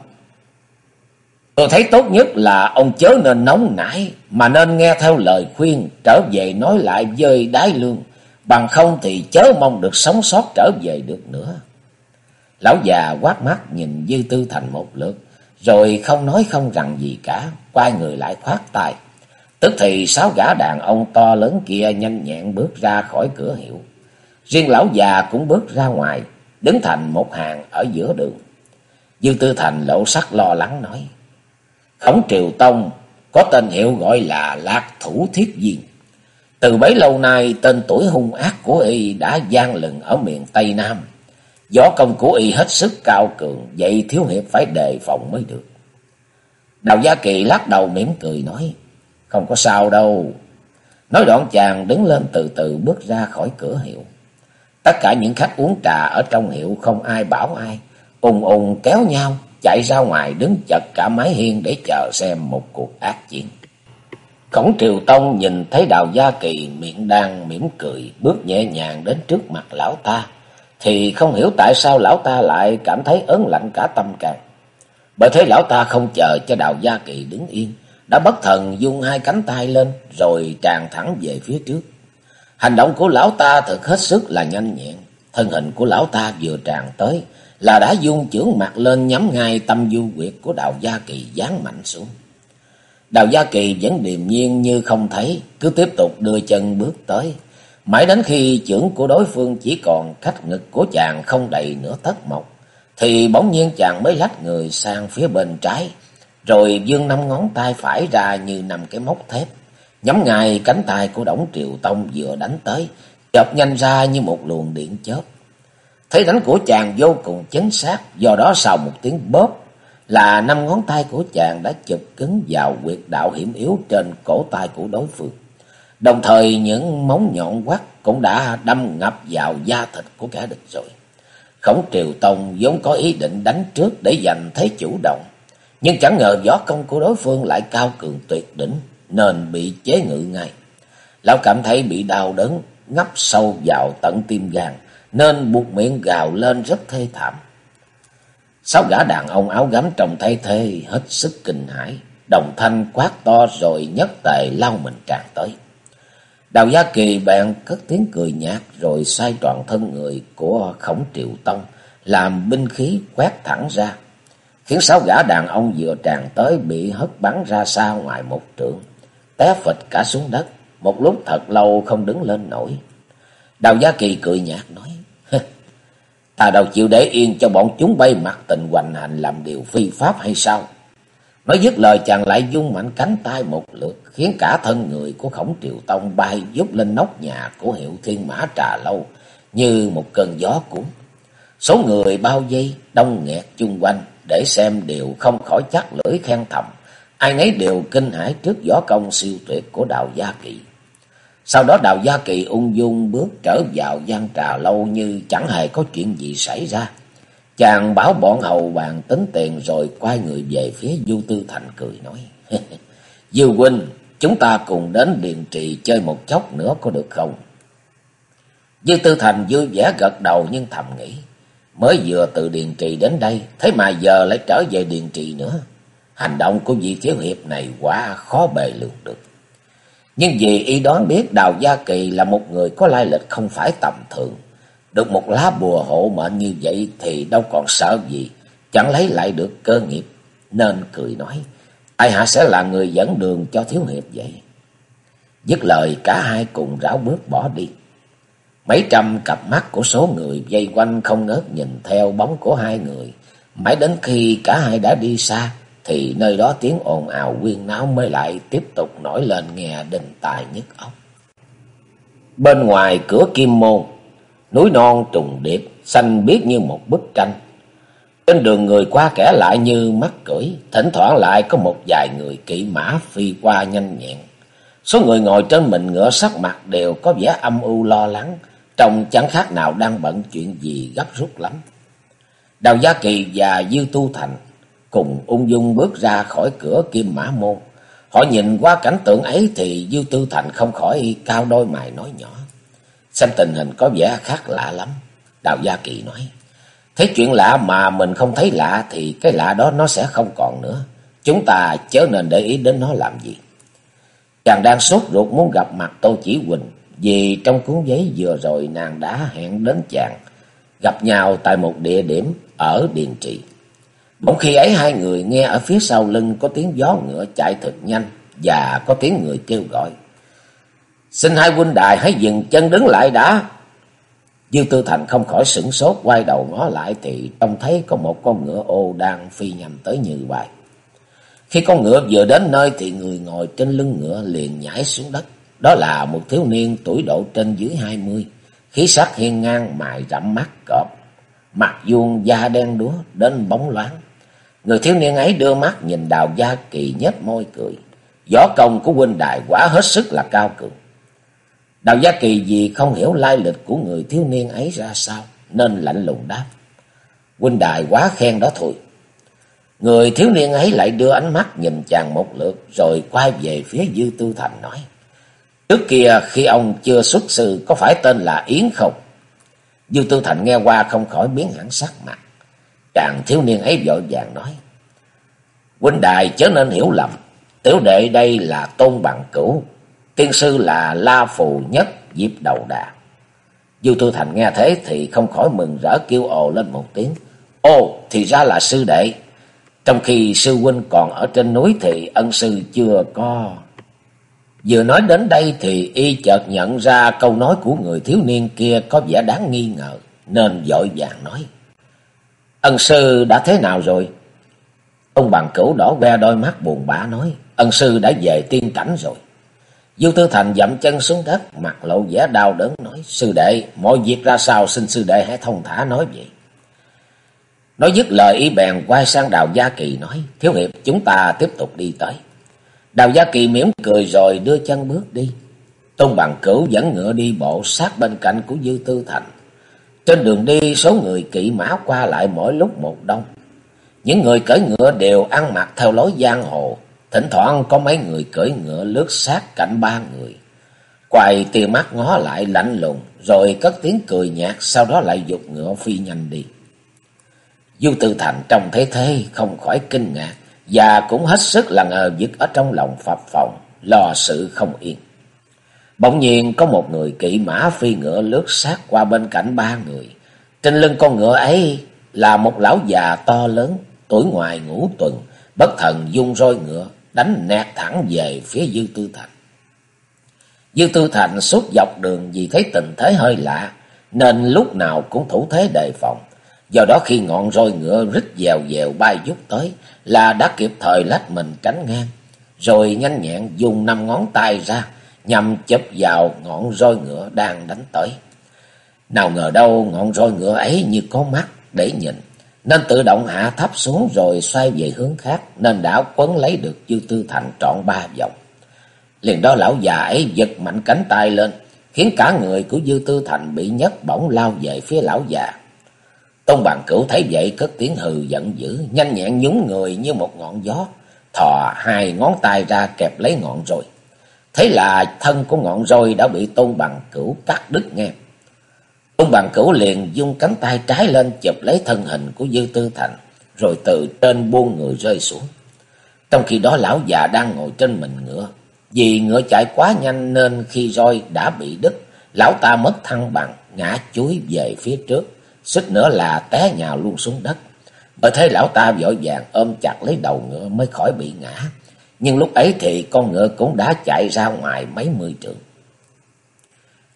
Speaker 1: tôi thấy tốt nhất là ông chớ nên nóng nảy, mà nên nghe theo lời khuyên trở về nói lại với đái lương, bằng không thì chớ mong được sống sót trở về được nữa. Lão già quát mắt nhìn Dư Tư Thành một lượt, rồi không nói không rằng gì cả, quay người lại khoát tay. Tức thì sáu gã đàn ông to lớn kia nhanh nhẹn bước ra khỏi cửa hiệu. Riêng lão già cũng bước ra ngoài, đứng thành một hàng ở giữa đường. Dương Tư Thành lộ sắc lo lắng nói. Khổng Triều Tông có tên hiệu gọi là Lạc Thủ Thiết Viên. Từ bấy lâu nay tên tuổi hung ác của y đã gian lừng ở miền Tây Nam. Gió công của y hết sức cao cường, vậy thiếu hiệp phải đề phòng mới được. Đào Gia Kỳ lắc đầu mỉm cười nói, không có sao đâu. Nói đoạn chàng đứng lên từ từ bước ra khỏi cửa hiệu. Tất cả những khách uống trà ở trong hiệu không ai bảo ai, ùng ùng kéo nhau, chạy ra ngoài đứng chật cả mái hiên để chờ xem một cuộc ác chiến. Khổng Triều Tông nhìn thấy Đào Gia Kỳ miệng đang mỉm cười, bước nhẹ nhàng đến trước mặt lão ta thì không hiểu tại sao lão ta lại cảm thấy ớn lạnh cả tâm can. Bởi thế lão ta không chờ cho Đào Gia Kỳ đứng yên, đã bất thần dung hai cánh tay lên rồi tràn thẳng về phía trước. Hành động của lão ta thật hết sức là nhanh nhẹn, thân hình của lão ta vừa tràn tới là đã dung chưởng mặt lên nhắm ngay tâm du quyệt của Đào Gia Kỳ giáng mạnh xuống. Đào Gia Kỳ vẫn điềm nhiên như không thấy, cứ tiếp tục đưa chân bước tới, Mãi đến khi chưởng của đối phương chỉ còn cách ngực của chàng không đầy nửa tấc mộc, thì bỗng nhiên chàng mới lách người sang phía bên trái, rồi dương năm ngón tay phải ra như năm cái móc thép, nhắm ngay cánh tay của Đổng Triều Tông vừa đánh tới, chợp nhanh ra như một luồng điện chớp. Thấy đánh của chàng vô cùng chính xác, do đó sau một tiếng bóp là năm ngón tay của chàng đã chụp cứng vào quyệt đạo hiểm yếu trên cổ tay của đối phương. Đồng thời những móng nhọn quắt cũng đã đâm ngập vào da thịt của kẻ địch rồi. Khổng Triều Tông vốn có ý định đánh trước để giành thế chủ động. Nhưng chẳng ngờ võ công của đối phương lại cao cường tuyệt đỉnh nên bị chế ngự ngay. Lão cảm thấy bị đau đớn, ngấp sâu vào tận tim gan nên buộc miệng gào lên rất thê thảm. Sáu gã đàn ông áo gấm trông thay thê hết sức kinh hãi, đồng thanh quát to rồi nhất tề lao mình tràn tới. Đào Gia Kỳ bèn cất tiếng cười nhạt rồi xoay toàn thân người của khổng triệu tông, làm binh khí quét thẳng ra, khiến sáu gã đàn ông vừa tràn tới bị hất bắn ra xa ngoài một trượng, té phịch cả xuống đất, một lúc thật lâu không đứng lên nổi. Đào Gia Kỳ cười nhạt nói, ta đâu chịu để yên cho bọn chúng bay mặt tình hoành hành làm điều phi pháp hay sao? Nói dứt lời chàng lại dung mạnh cánh tay một lượt, khiến cả thân người của khổng triều tông bay dốc lên nóc nhà của hiệu thiên mã trà lâu, như một cơn gió cuốn. Số người bao dây, đông nghẹt chung quanh, để xem đều không khỏi chắc lưỡi khen thầm. Ai nấy đều kinh hãi trước gió công siêu tuyệt của Đào Gia Kỳ. Sau đó Đào Gia Kỳ ung dung bước trở vào gian trà lâu như chẳng hề có chuyện gì xảy ra. Chàng bảo bọn hầu bàn tính tiền rồi quay người về phía Du Tư Thành cười nói. Dư huynh, chúng ta cùng đến Điền Trì chơi một chốc nữa có được không? Dư Tư Thành vui vẻ gật đầu nhưng thầm nghĩ. Mới vừa từ Điền Trì đến đây, thế mà giờ lại trở về Điền Trì nữa. Hành động của vị thiếu hiệp này quá khó bề lường được. Nhưng vì y đoán biết Đào Gia Kỳ là một người có lai lịch không phải tầm thường. Được một lá bùa hộ mệnh như vậy thì đâu còn sợ gì. Chẳng lấy lại được cơ nghiệp. Nên cười nói. Ai hạ sẽ là người dẫn đường cho thiếu hiệp vậy. Dứt lời cả hai cùng ráo bước bỏ đi. Mấy trăm cặp mắt của số người dây quanh không ngớt nhìn theo bóng của hai người. Mãi đến khi cả hai đã đi xa, thì nơi đó tiếng ồn ào quyên náo mới lại tiếp tục nổi lên nghe đình tài nhức óc. Bên ngoài cửa kim môn, núi non trùng điệp, xanh biếc như một bức tranh. Trên đường người qua kẻ lại như mắt cưỡi, thỉnh thoảng lại có một vài người kỵ mã phi qua nhanh nhẹn. Số người ngồi trên mình ngựa sắc mặt đều có vẻ âm u lo lắng, trông chẳng khác nào đang bận chuyện gì gấp rút lắm. Đào Gia Kỳ và Dư Tu Thành cùng ung dung bước ra khỏi cửa kim mã môn. Họ nhìn qua cảnh tượng ấy thì Dư tư Thành không khỏi cao đôi mày nói nhỏ. Xem tình hình có vẻ khác lạ lắm. Đào Gia Kỳ nói. Thấy chuyện lạ mà mình không thấy lạ thì cái lạ đó nó sẽ không còn nữa. Chúng ta chớ nên để ý đến nó làm gì. Chàng đang sốt ruột muốn gặp mặt Tô Chỉ Huỳnh vì trong cuốn giấy vừa rồi nàng đã hẹn đến chàng, gặp nhau tại một địa điểm ở Điền Trị. Bỗng khi ấy hai người nghe ở phía sau lưng có tiếng gió ngựa chạy thật nhanh và có tiếng người kêu gọi. Xin hai huynh đài hãy dừng chân đứng lại đã. Dương Tư Thành không khỏi sửng sốt quay đầu ngó lại thì trông thấy có một con ngựa ô đang phi nhanh tới như vậy. Khi con ngựa vừa đến nơi thì người ngồi trên lưng ngựa liền nhảy xuống đất. Đó là một thiếu niên tuổi độ trên dưới hai mươi, khí sắc hiên ngang, mày rậm mắt cọp, mặt vuông da đen đúa đến bóng loáng. Người thiếu niên ấy đưa mắt nhìn Đào Gia Kỳ nhếch môi cười. Võ công của huynh đài quá hết sức là cao cường. Đào Gia Kỳ vì không hiểu lai lịch của người thiếu niên ấy ra sao, nên lạnh lùng đáp. Huynh đài quá khen đó thôi. Người thiếu niên ấy lại đưa ánh mắt nhìn chàng một lượt, rồi quay về phía Dư Tư Thành nói. Trước kia khi ông chưa xuất sư có phải tên là Yến không? Dư Tư Thành nghe qua không khỏi biến hẳn sắc mặt. Chàng thiếu niên ấy vội vàng nói. Huynh đài chớ nên hiểu lầm. Tiểu đệ đây là tôn bằng cửu. Tiên sư là La Phù Nhất Diệp Đầu Đà. Dư Tư Thành nghe thế thì không khỏi mừng rỡ kêu ồ lên một tiếng. Ô, thì ra là sư đệ. Trong khi sư huynh còn ở trên núi thì ân sư chưa có... Vừa nói đến đây thì y chợt nhận ra câu nói của người thiếu niên kia có vẻ đáng nghi ngờ, nên vội vàng nói. Ân sư đã thế nào rồi? Ông bằng cửu đỏ ve đôi mắt buồn bã nói, ân sư đã về tiên cảnh rồi. Dương Tư Thành dậm chân xuống đất, mặt lộ vẻ đau đớn nói, sư đệ, mọi việc ra sao xin sư đệ hãy thông thả nói vậy. Nói dứt lời y bèn quay sang đào Gia Kỳ nói, thiếu hiệp chúng ta tiếp tục đi tới. Đào Gia Kỳ mỉm cười rồi đưa chân bước đi. Tôn Bằng Cửu dẫn ngựa đi bộ sát bên cạnh của Dư Tư Thành. Trên đường đi số người kỵ mã qua lại mỗi lúc một đông. Những người cưỡi ngựa đều ăn mặc theo lối giang hồ. Thỉnh thoảng có mấy người cưỡi ngựa lướt sát cạnh ba người. Quài tia mắt ngó lại lạnh lùng rồi cất tiếng cười nhạt sau đó lại dục ngựa phi nhanh đi. Du Tư Thành trong thế thế không khỏi kinh ngạc và cũng hết sức là ngờ vực ở trong lòng phập phòng, lo sự không yên. Bỗng nhiên có một người kỵ mã phi ngựa lướt sát qua bên cạnh ba người. Trên lưng con ngựa ấy là một lão già to lớn, tuổi ngoài ngũ tuần, bất thần dung roi ngựa, đánh nẹt thẳng về phía Dư Tư Thành. Dư Tư Thành suốt dọc đường vì thấy tình thế hơi lạ, nên lúc nào cũng thủ thế đề phòng. Do đó khi ngọn roi ngựa rít dèo dèo bay giúp tới là đã kịp thời lách mình tránh ngang. Rồi nhanh nhẹn dùng năm ngón tay ra nhằm chụp vào ngọn roi ngựa đang đánh tới. Nào ngờ đâu ngọn roi ngựa ấy như có mắt để nhìn. Nên tự động hạ thấp xuống rồi xoay về hướng khác nên đã quấn lấy được Dư Tư Thành trọn ba vòng. Liền đó lão già ấy giật mạnh cánh tay lên khiến cả người của Dư Tư Thành bị nhấc bổng lao về phía lão già. Tôn Bằng Cửu thấy vậy cất tiếng hừ giận dữ, nhanh nhẹn nhúng người như một ngọn gió, thò hai ngón tay ra kẹp lấy ngọn rồi Thế là thân của ngọn roi đã bị Tôn Bằng Cửu cắt đứt ngang ông Bằng Cửu liền dung cánh tay trái lên chụp lấy thân hình của Dư Tư Thành, rồi từ trên buông người rơi xuống. Trong khi đó lão già đang ngồi trên mình ngựa. Vì ngựa chạy quá nhanh nên khi roi đã bị đứt, lão ta mất thăng bằng, ngã chuối về phía trước, xích nữa là té nhào luôn xuống đất. Bởi thế lão ta vội vàng ôm chặt lấy đầu ngựa mới khỏi bị ngã. Nhưng lúc ấy thì con ngựa cũng đã chạy ra ngoài mấy mươi trượng.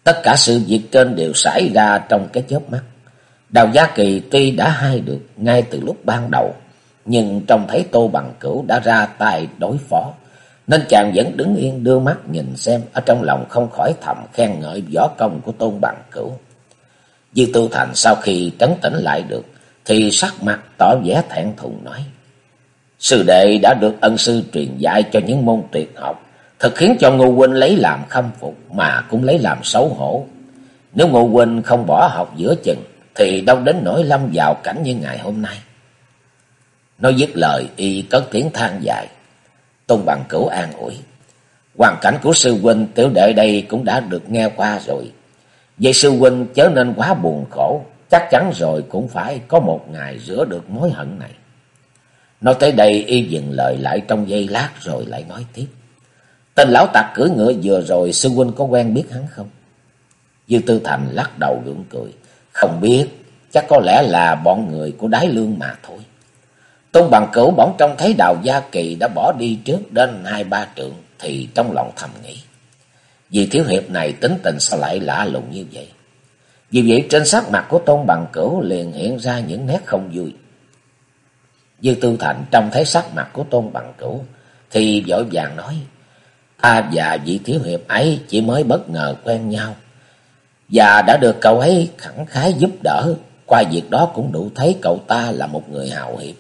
Speaker 1: Tất cả sự việc trên đều xảy ra trong cái chớp mắt. Đào Gia Kỳ tuy đã hay được ngay từ lúc ban đầu, nhưng trông thấy Tô Bằng Cửu đã ra tay đối phó, nên chàng vẫn đứng yên đưa mắt nhìn xem, ở trong lòng không khỏi thầm khen ngợi võ công của Tôn Bằng Cửu. Dư Tư Thành sau khi trấn tĩnh lại được, thì sắc mặt tỏ vẻ thẹn thùng nói. Sư đệ đã được ân sư truyền dạy cho những môn tuyệt học, thật khiến cho Ngô Huynh lấy làm khâm phục mà cũng lấy làm xấu hổ. Nếu Ngô Huynh không bỏ học giữa chừng, thì đâu đến nỗi lâm vào cảnh như ngày hôm nay. Nói dứt lời, y cất tiếng than dài. Tôn bằng cửu an ủi. Hoàn cảnh của sư huynh tiểu đệ đây cũng đã được nghe qua rồi. Vậy sư huynh chớ nên quá buồn khổ, chắc chắn rồi cũng phải có một ngày rửa được mối hận này. Nói tới đây y dừng lời lại trong giây lát rồi lại nói tiếp. Tên lão tặc cưỡi ngựa vừa rồi sư huynh có quen biết hắn không? Dư Tư Thành lắc đầu gượng cười. Không biết, chắc có lẽ là bọn người của đái lương mà thôi. Tôn bằng cửu bỗng trông thấy đào gia kỳ đã bỏ đi trước đến hai ba trượng thì trong lòng thầm nghĩ. Vì thiếu hiệp này tính tình sao lại lạ lùng như vậy? Vì vậy trên sắc mặt của Tôn Bằng Cửu liền hiện ra những nét không vui. Dư Tư Thành trông thấy sắc mặt của Tôn Bằng Cửu thì vội vàng nói. Ta và vị thiếu hiệp ấy chỉ mới bất ngờ quen nhau. Và đã được cậu ấy khẳng khái giúp đỡ. Qua việc đó cũng đủ thấy cậu ta là một người hào hiệp.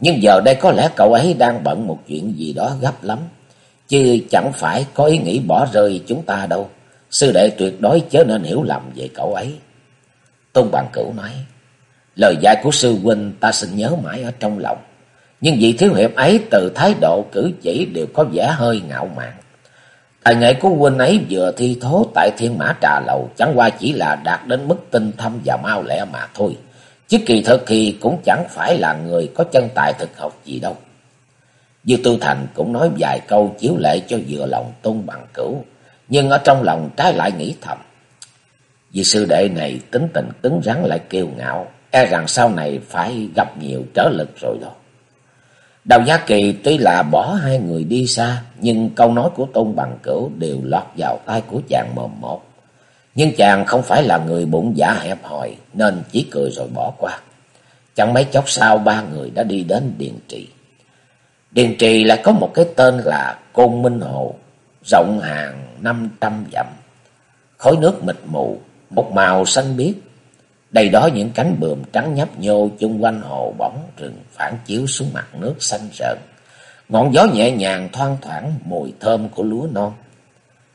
Speaker 1: Nhưng giờ đây có lẽ cậu ấy đang bận một chuyện gì đó gấp lắm. Chứ chẳng phải có ý nghĩ bỏ rơi chúng ta đâu. Sư đệ tuyệt đối chớ nên hiểu lầm về cậu ấy. Tôn Bằng Cửu nói. Lời dạy của sư huynh ta xin nhớ mãi ở trong lòng. Nhưng vị thiếu hiệp ấy từ thái độ cử chỉ đều có vẻ hơi ngạo mạn. Tài nghệ của huynh ấy vừa thi thố tại thiên mã trà lầu, chẳng qua chỉ là đạt đến mức tinh thâm và mau lẹ mà thôi. Chứ kỳ thực thì cũng chẳng phải là người có chân tài thực học gì đâu. Dư Tư Thành cũng nói vài câu chiếu lệ cho vừa lòng tôn bằng cửu. Nhưng ở trong lòng trái lại nghĩ thầm. Vì sư đệ này tính tình cứng rắn lại kiêu ngạo. E rằng sau này phải gặp nhiều trở lực rồi đó. Đào Gia Kỳ tuy là bỏ hai người đi xa, nhưng câu nói của Tôn Bằng Cửu đều lọt vào tai của chàng mồm một. Nhưng chàng không phải là người bụng giả dạ hẹp hòi, nên chỉ cười rồi bỏ qua. Chẳng mấy chốc sau ba người đã đi đến Điền Trì. Điền Trì lại có một cái tên là Côn Minh Hồ, rộng hàng năm trăm dặm. Khối nước mịt mù, một màu xanh biếc, đây đó những cánh bườm trắng nhấp nhô chung quanh hồ bóng rừng phản chiếu xuống mặt nước xanh rợn. Ngọn gió nhẹ nhàng thoang thoảng mùi thơm của lúa non.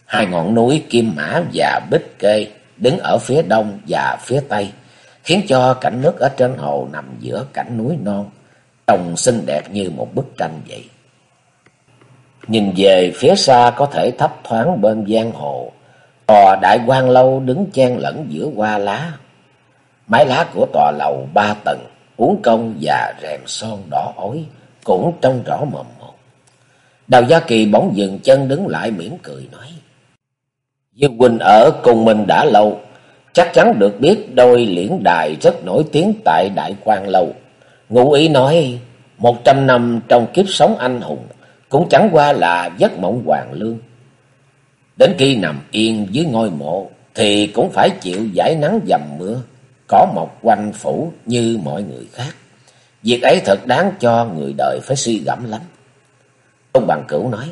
Speaker 1: Hai ngọn núi Kim Mã và Bích Kê đứng ở phía đông và phía tây, khiến cho cảnh nước ở trên hồ nằm giữa cảnh núi non, trông xinh đẹp như một bức tranh vậy. Nhìn về phía xa có thể thấp thoáng bên giang hồ, tòa đại quan lâu đứng chen lẫn giữa hoa lá, Mái lá của tòa lầu ba tầng, uống công và rèm son đỏ ối, cũng trông rõ mồm một. Đào Gia Kỳ bỗng dừng chân đứng lại mỉm cười nói. Dương quỳnh ở cùng mình đã lâu, chắc chắn được biết đôi liễn đài rất nổi tiếng tại Đại quan Lâu. Ngụ ý nói, một trăm năm trong kiếp sống anh hùng, cũng chẳng qua là giấc mộng hoàng lương. Đến khi nằm yên dưới ngôi mộ, thì cũng phải chịu giải nắng dầm mưa có một quanh phủ như mọi người khác. Việc ấy thật đáng cho người đời phải suy gẫm lắm. Ông Bằng Cửu nói,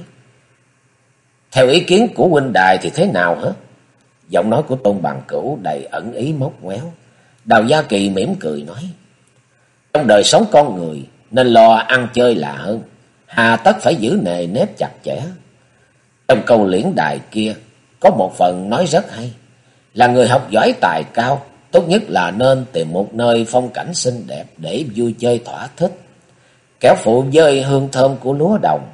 Speaker 1: Theo ý kiến của huynh đài thì thế nào hả? Giọng nói của Tôn Bằng Cửu đầy ẩn ý móc ngoéo. Đào Gia Kỳ mỉm cười nói, Trong đời sống con người nên lo ăn chơi là hơn, hà tất phải giữ nề nếp chặt chẽ. Trong câu liễn đài kia có một phần nói rất hay, là người học giỏi tài cao Tốt nhất là nên tìm một nơi phong cảnh xinh đẹp để vui chơi thỏa thích. Kéo phụ với hương thơm của lúa đồng,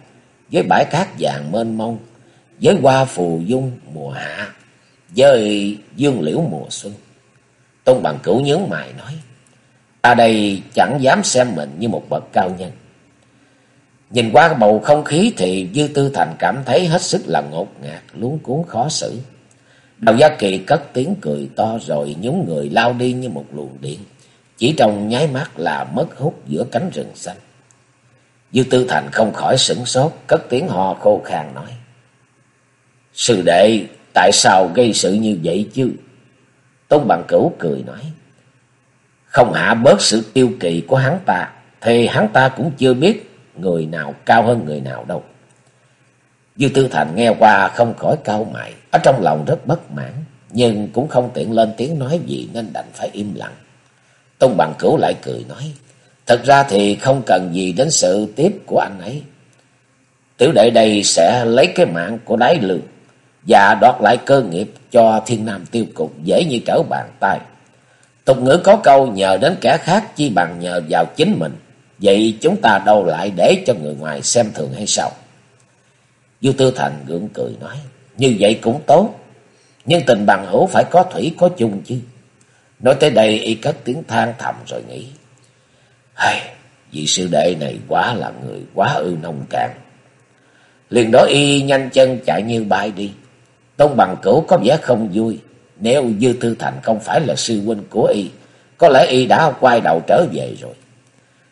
Speaker 1: với bãi cát vàng mênh mông, với hoa phù dung mùa hạ, với dương liễu mùa xuân. Tôn Bằng Cửu nhớ mày nói, ta đây chẳng dám xem mình như một bậc cao nhân. Nhìn qua bầu không khí thì Dư Tư Thành cảm thấy hết sức là ngột ngạt, luống cuốn khó xử. Đào Gia Kỳ cất tiếng cười to rồi nhúng người lao đi như một luồng điện. Chỉ trong nháy mắt là mất hút giữa cánh rừng xanh. Dư Tư Thành không khỏi sửng sốt, cất tiếng hò khô khan nói. Sư đệ, tại sao gây sự như vậy chứ? Tôn Bằng Cửu cười nói. Không hạ bớt sự tiêu kỳ của hắn ta, thì hắn ta cũng chưa biết người nào cao hơn người nào đâu. Dư Tư Thành nghe qua không khỏi cao mày, ở trong lòng rất bất mãn, nhưng cũng không tiện lên tiếng nói gì nên đành phải im lặng. Tông Bằng Cửu lại cười nói, thật ra thì không cần gì đến sự tiếp của anh ấy. Tiểu đệ đây sẽ lấy cái mạng của đáy lương và đoạt lại cơ nghiệp cho thiên nam tiêu cục dễ như trở bàn tay. Tục ngữ có câu nhờ đến kẻ khác chi bằng nhờ vào chính mình. Vậy chúng ta đâu lại để cho người ngoài xem thường hay sao? Du Tư Thành gượng cười nói. Như vậy cũng tốt. Nhưng tình bằng hữu phải có thủy có chung chứ. Nói tới đây y cất tiếng than thầm rồi nghĩ. Hay, vị sư đệ này quá là người quá ư nông cạn. Liền đó y nhanh chân chạy như bay đi. Tôn Bằng Cửu có vẻ không vui. Nếu Dư Tư Thành không phải là sư huynh của y, có lẽ y đã quay đầu trở về rồi.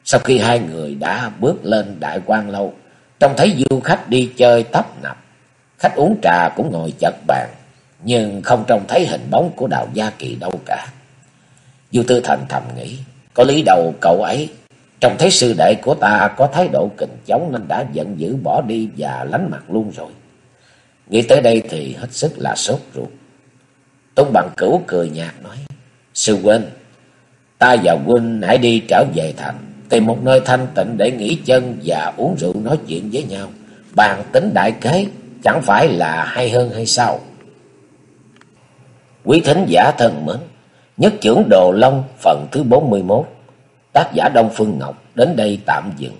Speaker 1: Sau khi hai người đã bước lên đại quan lâu, trông thấy du khách đi chơi tấp nập. Khách uống trà cũng ngồi chật bàn, nhưng không trông thấy hình bóng của Đào Gia Kỳ đâu cả. Du Tư Thành thầm nghĩ, có lý đầu cậu ấy, trông thấy sư đệ của ta có thái độ kình chống nên đã giận dữ bỏ đi và lánh mặt luôn rồi. Nghĩ tới đây thì hết sức là sốt ruột. Tôn Bằng Cửu cười nhạt nói, Sư huynh, ta và huynh hãy đi trở về thành, tìm một nơi thanh tịnh để nghỉ chân và uống rượu nói chuyện với nhau. Bàn tính đại kế, chẳng phải là hay hơn hay sao? Quý thính giả thân mến, nhất trưởng Đồ Long phần thứ 41, tác giả Đông Phương Ngọc đến đây tạm dừng.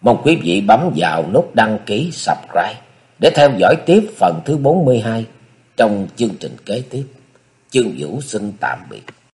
Speaker 1: Mong quý vị bấm vào nút đăng ký subscribe để theo dõi tiếp phần thứ 42 trong chương trình kế tiếp. Chương Vũ xin tạm biệt.